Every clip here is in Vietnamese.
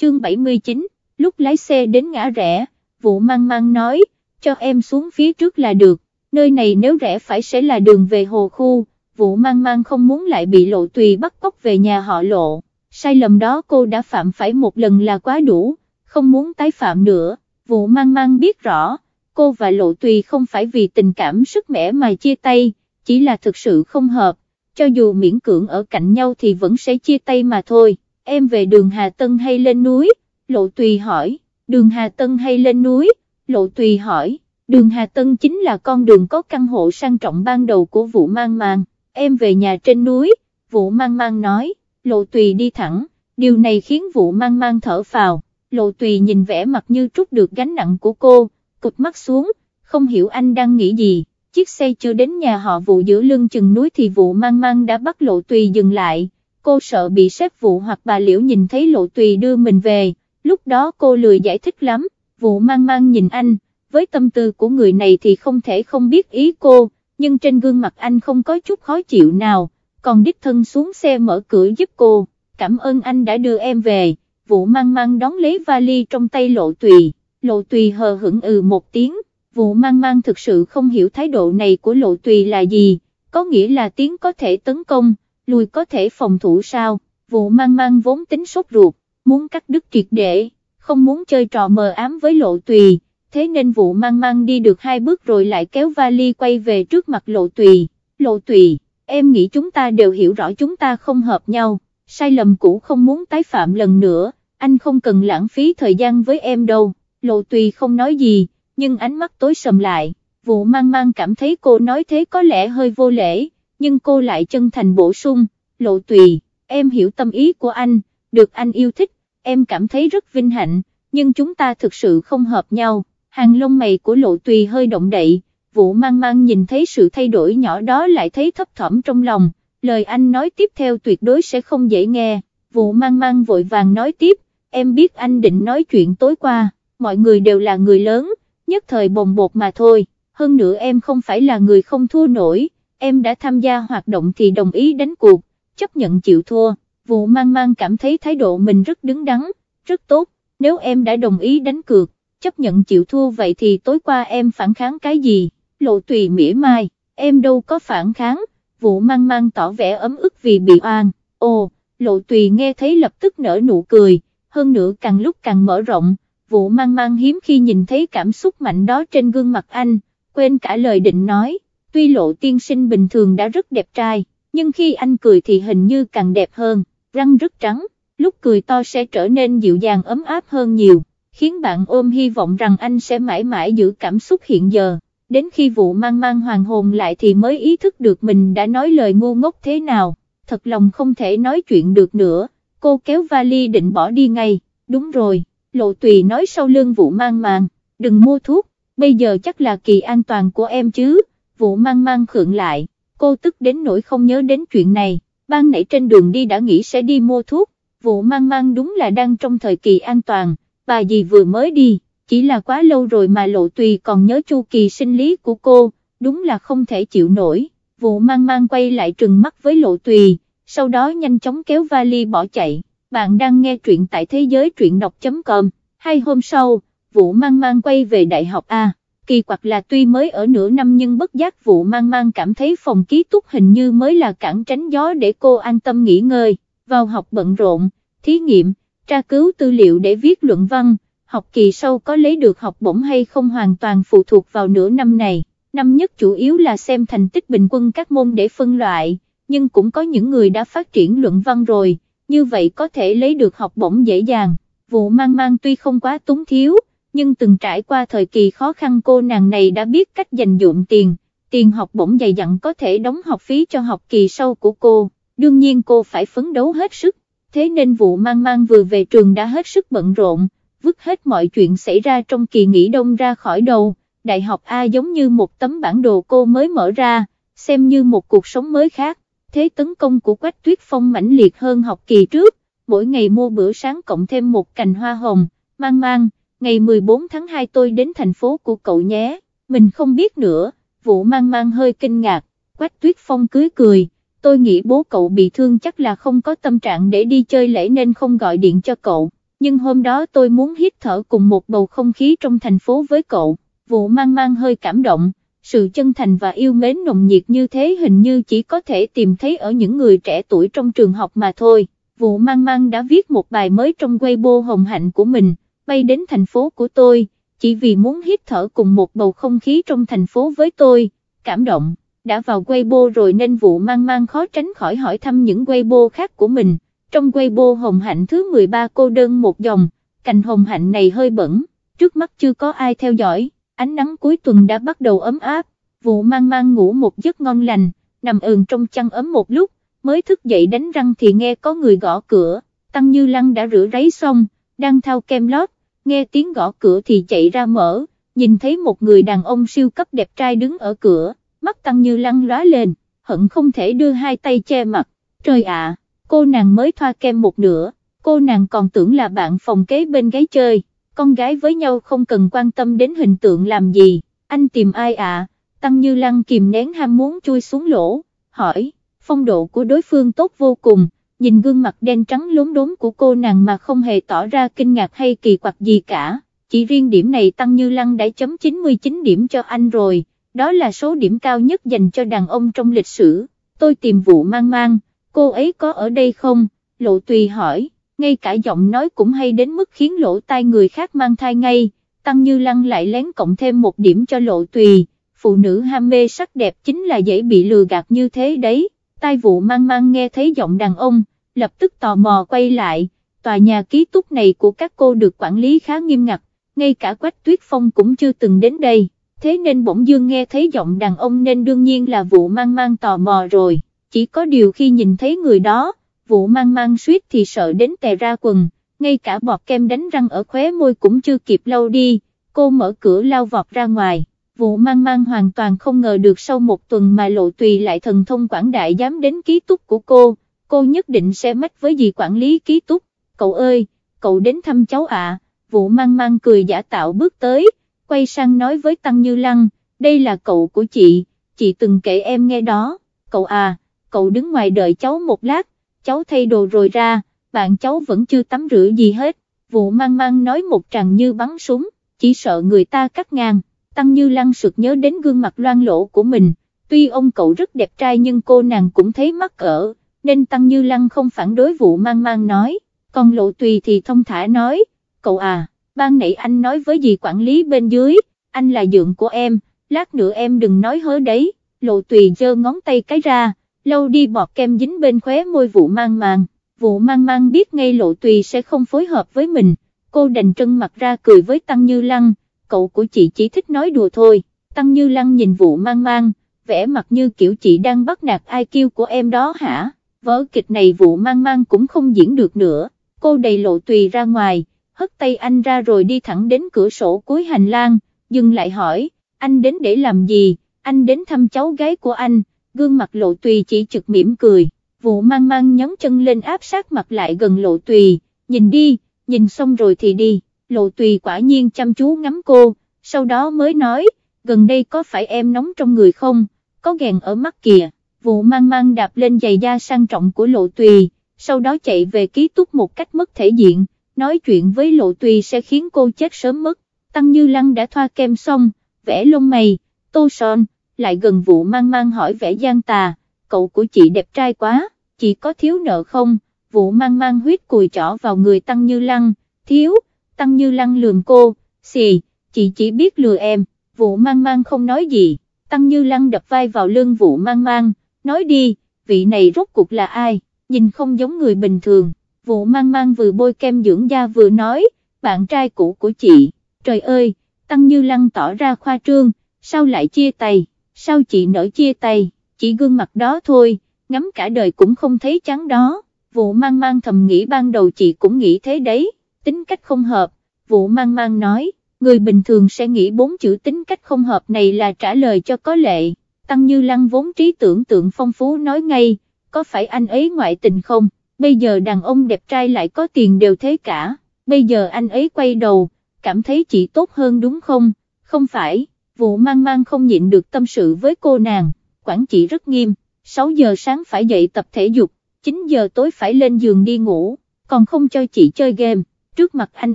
chương 79, lúc lái xe đến ngã rẽ, vụ mang mang nói, cho em xuống phía trước là được, nơi này nếu rẽ phải sẽ là đường về hồ khu, vụ mang mang không muốn lại bị lộ tùy bắt cóc về nhà họ lộ, sai lầm đó cô đã phạm phải một lần là quá đủ, không muốn tái phạm nữa, vụ mang mang biết rõ, cô và lộ tùy không phải vì tình cảm sức mẻ mà chia tay, chỉ là thực sự không hợp, cho dù miễn cưỡng ở cạnh nhau thì vẫn sẽ chia tay mà thôi, em về đường Hà Tân hay lên núi, lộ tùy hỏi, đường Hà Tân hay lên núi, lộ tùy hỏi, đường Hà Tân chính là con đường có căn hộ sang trọng ban đầu của vụ mang mang, em về nhà trên núi, vụ mang mang nói, lộ tùy đi thẳng, điều này khiến vụ mang mang thở phào, lộ tùy nhìn vẻ mặt như trút được gánh nặng của cô, cụt mắt xuống, không hiểu anh đang nghĩ gì, chiếc xe chưa đến nhà họ vụ giữa lưng chừng núi thì vụ mang mang đã bắt lộ tùy dừng lại, cô sợ bị sếp vụ hoặc bà liễu nhìn thấy lộ tùy đưa mình về, lúc đó cô lười giải thích lắm, vụ mang mang nhìn anh, với tâm tư của người này thì không thể không biết ý cô, nhưng trên gương mặt anh không có chút khó chịu nào, còn đích thân xuống xe mở cửa giúp cô, cảm ơn anh đã đưa em về, vụ mang mang đón lấy vali trong tay lộ tùy, lộ tùy hờ hững ừ một tiếng, vụ mang mang thực sự không hiểu thái độ này của lộ tùy là gì, có nghĩa là tiếng có thể tấn công, lùi có thể phòng thủ sao, vụ mang mang vốn tính sốt ruột, muốn cắt đứt triệt để, không muốn chơi trò mờ ám với lộ tùy, thế nên vụ mang mang đi được hai bước rồi lại kéo vali quay về trước mặt lộ tùy, lộ tùy, em nghĩ chúng ta đều hiểu rõ chúng ta không hợp nhau, sai lầm cũ không muốn tái phạm lần nữa, anh không cần lãng phí thời gian với em đâu, lộ tùy không nói gì, nhưng ánh mắt tối sầm lại, vụ mang mang cảm thấy cô nói thế có lẽ hơi vô lễ, nhưng cô lại chân thành bổ sung, lộ tùy, em hiểu tâm ý của anh, được anh yêu thích, em cảm thấy rất vinh hạnh, nhưng chúng ta thực sự không hợp nhau, hàng lông mày của lộ tùy hơi động đậy, vụ mang mang nhìn thấy sự thay đổi nhỏ đó lại thấy thấp thỏm trong lòng, lời anh nói tiếp theo tuyệt đối sẽ không dễ nghe, vụ mang mang vội vàng nói tiếp, em biết anh định nói chuyện tối qua, mọi người đều là người lớn, nhất thời bồng bột mà thôi, hơn nữa em không phải là người không thua nổi, em đã tham gia hoạt động thì đồng ý đánh cuộc, chấp nhận chịu thua, vụ mang mang cảm thấy thái độ mình rất đứng đắn, rất tốt, nếu em đã đồng ý đánh cược, chấp nhận chịu thua vậy thì tối qua em phản kháng cái gì, lộ tùy mỉa mai, em đâu có phản kháng, vụ mang mang tỏ vẻ ấm ức vì bị oan, ồ, lộ tùy nghe thấy lập tức nở nụ cười, hơn nữa càng lúc càng mở rộng, vụ mang mang hiếm khi nhìn thấy cảm xúc mạnh đó trên gương mặt anh, quên cả lời định nói, tuy lộ tiên sinh bình thường đã rất đẹp trai, nhưng khi anh cười thì hình như càng đẹp hơn, răng rất trắng, lúc cười to sẽ trở nên dịu dàng ấm áp hơn nhiều, khiến bạn ôm hy vọng rằng anh sẽ mãi mãi giữ cảm xúc hiện giờ. Đến khi vụ mang mang hoàng hồn lại thì mới ý thức được mình đã nói lời ngu ngốc thế nào, thật lòng không thể nói chuyện được nữa, cô kéo vali định bỏ đi ngay, đúng rồi, lộ tùy nói sau lưng vụ mang mang, đừng mua thuốc, bây giờ chắc là kỳ an toàn của em chứ, vụ mang mang khượng lại, cô tức đến nỗi không nhớ đến chuyện này, ban nãy trên đường đi đã nghĩ sẽ đi mua thuốc, vụ mang mang đúng là đang trong thời kỳ an toàn, bà dì vừa mới đi, chỉ là quá lâu rồi mà lộ tùy còn nhớ chu kỳ sinh lý của cô, đúng là không thể chịu nổi, vụ mang mang quay lại trừng mắt với lộ tùy, sau đó nhanh chóng kéo vali bỏ chạy, bạn đang nghe truyện tại thế giới truyện đọc.com, hai hôm sau, vụ mang mang quay về đại học A kỳ quặc là tuy mới ở nửa năm nhưng bất giác vụ mang mang cảm thấy phòng ký túc hình như mới là cản tránh gió để cô an tâm nghỉ ngơi, vào học bận rộn, thí nghiệm, tra cứu tư liệu để viết luận văn, học kỳ sau có lấy được học bổng hay không hoàn toàn phụ thuộc vào nửa năm này, năm nhất chủ yếu là xem thành tích bình quân các môn để phân loại, nhưng cũng có những người đã phát triển luận văn rồi, như vậy có thể lấy được học bổng dễ dàng, vụ mang mang tuy không quá túng thiếu, nhưng từng trải qua thời kỳ khó khăn cô nàng này đã biết cách dành dụm tiền, tiền học bổng dày dặn có thể đóng học phí cho học kỳ sau của cô, đương nhiên cô phải phấn đấu hết sức, thế nên vụ mang mang vừa về trường đã hết sức bận rộn, vứt hết mọi chuyện xảy ra trong kỳ nghỉ đông ra khỏi đầu, đại học A giống như một tấm bản đồ cô mới mở ra, xem như một cuộc sống mới khác, thế tấn công của Quách Tuyết Phong mãnh liệt hơn học kỳ trước, mỗi ngày mua bữa sáng cộng thêm một cành hoa hồng, mang mang ngày 14 tháng 2 tôi đến thành phố của cậu nhé, mình không biết nữa, vụ mang mang hơi kinh ngạc, Quách Tuyết Phong cưới cười, tôi nghĩ bố cậu bị thương chắc là không có tâm trạng để đi chơi lễ nên không gọi điện cho cậu, nhưng hôm đó tôi muốn hít thở cùng một bầu không khí trong thành phố với cậu, vụ mang mang hơi cảm động, sự chân thành và yêu mến nồng nhiệt như thế hình như chỉ có thể tìm thấy ở những người trẻ tuổi trong trường học mà thôi. Vụ mang mang đã viết một bài mới trong Weibo hồng hạnh của mình, bay đến thành phố của tôi, chỉ vì muốn hít thở cùng một bầu không khí trong thành phố với tôi, cảm động, đã vào Weibo rồi nên vụ mang mang khó tránh khỏi hỏi thăm những Weibo khác của mình, trong Weibo hồng hạnh thứ 13 cô đơn một dòng, cành hồng hạnh này hơi bẩn, trước mắt chưa có ai theo dõi, ánh nắng cuối tuần đã bắt đầu ấm áp, vụ mang mang ngủ một giấc ngon lành, nằm ườn trong chăn ấm một lúc, mới thức dậy đánh răng thì nghe có người gõ cửa, Tăng Như Lăng đã rửa ráy xong, đang thao kem lót, nghe tiếng gõ cửa thì chạy ra mở, nhìn thấy một người đàn ông siêu cấp đẹp trai đứng ở cửa, mắt Tăng Như Lăng lóa lên, hận không thể đưa hai tay che mặt, trời ạ, cô nàng mới thoa kem một nửa, cô nàng còn tưởng là bạn phòng kế bên gái chơi, con gái với nhau không cần quan tâm đến hình tượng làm gì, anh tìm ai ạ, Tăng Như Lăng kìm nén ham muốn chui xuống lỗ, hỏi, phong độ của đối phương tốt vô cùng, nhìn gương mặt đen trắng lốm đốm của cô nàng mà không hề tỏ ra kinh ngạc hay kỳ quặc gì cả, chỉ riêng điểm này Tăng Như Lăng đã chấm 99 điểm cho anh rồi, đó là số điểm cao nhất dành cho đàn ông trong lịch sử, tôi tìm vụ mang mang, cô ấy có ở đây không, lộ tùy hỏi, ngay cả giọng nói cũng hay đến mức khiến lỗ tai người khác mang thai ngay, Tăng Như Lăng lại lén cộng thêm một điểm cho lộ tùy, phụ nữ ham mê sắc đẹp chính là dễ bị lừa gạt như thế đấy. Tai vụ mang mang nghe thấy giọng đàn ông, lập tức tò mò quay lại, tòa nhà ký túc này của các cô được quản lý khá nghiêm ngặt, ngay cả Quách Tuyết Phong cũng chưa từng đến đây, thế nên bỗng dương nghe thấy giọng đàn ông nên đương nhiên là vụ mang mang tò mò rồi, chỉ có điều khi nhìn thấy người đó, vụ mang mang suýt thì sợ đến tè ra quần, ngay cả bọt kem đánh răng ở khóe môi cũng chưa kịp lâu đi, cô mở cửa lao vọt ra ngoài. Vụ mang mang hoàn toàn không ngờ được sau một tuần mà lộ tùy lại thần thông quảng đại dám đến ký túc của cô, cô nhất định sẽ mách với dì quản lý ký túc, cậu ơi, cậu đến thăm cháu ạ, vụ mang mang cười giả tạo bước tới, quay sang nói với Tăng Như Lăng, đây là cậu của chị, chị từng kể em nghe đó, cậu à, cậu đứng ngoài đợi cháu một lát, cháu thay đồ rồi ra, bạn cháu vẫn chưa tắm rửa gì hết, vụ mang mang nói một tràng như bắn súng, chỉ sợ người ta cắt ngang. Tăng Như Lăng sực nhớ đến gương mặt loan lỗ của mình, tuy ông cậu rất đẹp trai nhưng cô nàng cũng thấy mắc cỡ, nên Tăng Như Lăng không phản đối vụ mang mang nói, còn lộ tùy thì thông thả nói, cậu à, ban nãy anh nói với dì quản lý bên dưới, anh là dượng của em, lát nữa em đừng nói hớ đấy, lộ tùy giơ ngón tay cái ra, lâu đi bọt kem dính bên khóe môi vụ mang mang, vụ mang mang biết ngay lộ tùy sẽ không phối hợp với mình, cô đành trân mặt ra cười với Tăng Như Lăng, cậu của chị chỉ thích nói đùa thôi, Tăng Như Lăng nhìn vụ mang mang, vẻ mặt như kiểu chị đang bắt nạt ai kêu của em đó hả, vở kịch này vụ mang mang cũng không diễn được nữa, cô đầy lộ tùy ra ngoài, hất tay anh ra rồi đi thẳng đến cửa sổ cuối hành lang, dừng lại hỏi, anh đến để làm gì, anh đến thăm cháu gái của anh, gương mặt lộ tùy chỉ trực mỉm cười, vụ mang mang nhấn chân lên áp sát mặt lại gần lộ tùy, nhìn đi, nhìn xong rồi thì đi. Lộ tùy quả nhiên chăm chú ngắm cô, sau đó mới nói, gần đây có phải em nóng trong người không, có ghen ở mắt kìa, vụ mang mang đạp lên giày da sang trọng của lộ tùy, sau đó chạy về ký túc một cách mất thể diện, nói chuyện với lộ tùy sẽ khiến cô chết sớm mất, Tăng Như Lăng đã thoa kem xong, vẽ lông mày, tô son, lại gần vụ mang mang hỏi vẽ gian tà, cậu của chị đẹp trai quá, chị có thiếu nợ không, vụ mang mang huyết cùi trỏ vào người Tăng Như Lăng, thiếu, Tăng Như Lăng lườm cô, xì, chị chỉ biết lừa em, vụ mang mang không nói gì, Tăng Như Lăng đập vai vào lưng vụ mang mang, nói đi, vị này rốt cuộc là ai, nhìn không giống người bình thường, vụ mang mang vừa bôi kem dưỡng da vừa nói, bạn trai cũ của chị, trời ơi, Tăng Như Lăng tỏ ra khoa trương, sao lại chia tay, sao chị nỡ chia tay, chỉ gương mặt đó thôi, ngắm cả đời cũng không thấy chán đó, vụ mang mang thầm nghĩ ban đầu chị cũng nghĩ thế đấy tính cách không hợp, vụ mang mang nói, người bình thường sẽ nghĩ bốn chữ tính cách không hợp này là trả lời cho có lệ, Tăng Như Lăng vốn trí tưởng tượng phong phú nói ngay, có phải anh ấy ngoại tình không, bây giờ đàn ông đẹp trai lại có tiền đều thế cả, bây giờ anh ấy quay đầu, cảm thấy chị tốt hơn đúng không, không phải, vụ mang mang không nhịn được tâm sự với cô nàng, quản trị rất nghiêm, 6 giờ sáng phải dậy tập thể dục, 9 giờ tối phải lên giường đi ngủ, còn không cho chị chơi game trước mặt anh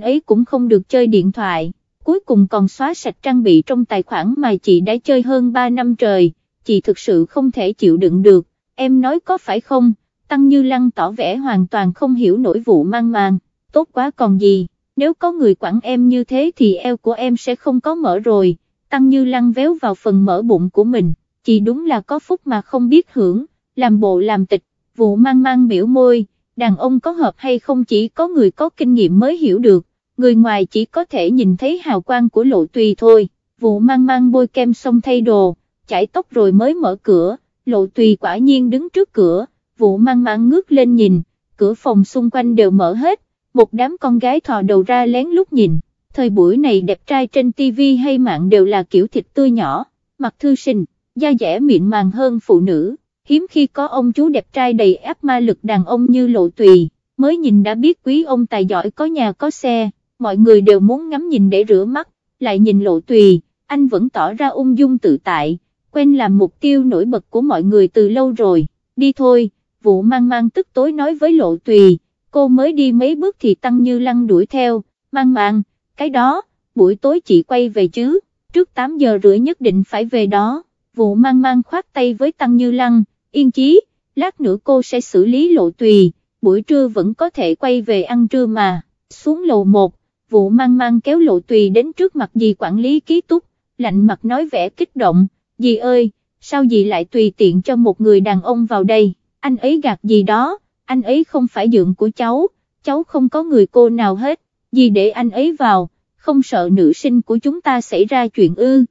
ấy cũng không được chơi điện thoại, cuối cùng còn xóa sạch trang bị trong tài khoản mà chị đã chơi hơn 3 năm trời, chị thực sự không thể chịu đựng được, em nói có phải không, Tăng Như Lăng tỏ vẻ hoàn toàn không hiểu nổi vụ mang màng, tốt quá còn gì, nếu có người quản em như thế thì eo của em sẽ không có mở rồi, Tăng Như Lăng véo vào phần mở bụng của mình, chị đúng là có phúc mà không biết hưởng, làm bộ làm tịch, vụ mang mang biểu môi, đàn ông có hợp hay không chỉ có người có kinh nghiệm mới hiểu được, người ngoài chỉ có thể nhìn thấy hào quang của lộ tùy thôi, vụ mang mang bôi kem xong thay đồ, chải tóc rồi mới mở cửa, lộ tùy quả nhiên đứng trước cửa, vụ mang mang ngước lên nhìn, cửa phòng xung quanh đều mở hết, một đám con gái thò đầu ra lén lút nhìn, thời buổi này đẹp trai trên tivi hay mạng đều là kiểu thịt tươi nhỏ, mặt thư sinh, da dẻ mịn màng hơn phụ nữ, hiếm khi có ông chú đẹp trai đầy áp ma lực đàn ông như lộ tùy, mới nhìn đã biết quý ông tài giỏi có nhà có xe, mọi người đều muốn ngắm nhìn để rửa mắt, lại nhìn lộ tùy, anh vẫn tỏ ra ung dung tự tại, quen làm mục tiêu nổi bật của mọi người từ lâu rồi, đi thôi, vụ mang mang tức tối nói với lộ tùy, cô mới đi mấy bước thì tăng như lăng đuổi theo, mang mang, cái đó, buổi tối chị quay về chứ, trước 8 giờ rưỡi nhất định phải về đó, vụ mang mang khoát tay với tăng như lăng, yên chí, lát nữa cô sẽ xử lý lộ tùy, buổi trưa vẫn có thể quay về ăn trưa mà, xuống lầu 1, vụ mang mang kéo lộ tùy đến trước mặt dì quản lý ký túc, lạnh mặt nói vẻ kích động, dì ơi, sao dì lại tùy tiện cho một người đàn ông vào đây, anh ấy gạt gì đó, anh ấy không phải dượng của cháu, cháu không có người cô nào hết, dì để anh ấy vào, không sợ nữ sinh của chúng ta xảy ra chuyện ư.